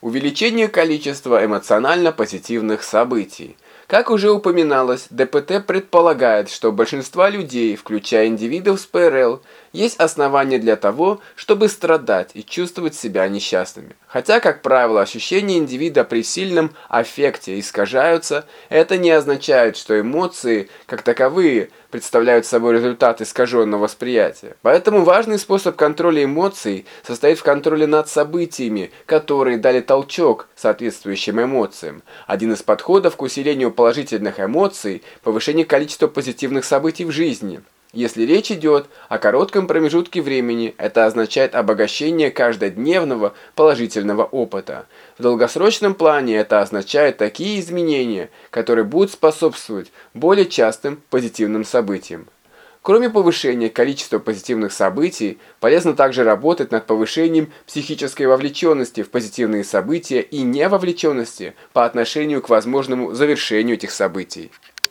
Увеличение количества эмоционально позитивных событий. Как уже упоминалось, ДПТ предполагает, что у большинства людей, включая индивидов с ПРЛ, есть основания для того, чтобы страдать и чувствовать себя несчастными. Хотя, как правило, ощущения индивида при сильном аффекте искажаются, это не означает, что эмоции, как таковые, представляют собой результат искаженного восприятия. Поэтому важный способ контроля эмоций состоит в контроле над событиями, которые дали толчок соответствующим эмоциям. Один из подходов к усилению положительных эмоций – повышение количества позитивных событий в жизни. Если речь идет о коротком промежутке времени, это означает обогащение каждодневного положительного опыта. В долгосрочном плане это означает такие изменения, которые будут способствовать более частым позитивным событиям. Кроме повышения количества позитивных событий, полезно также работать над повышением психической вовлеченности в позитивные события и невовлеченности по отношению к возможному завершению этих событий.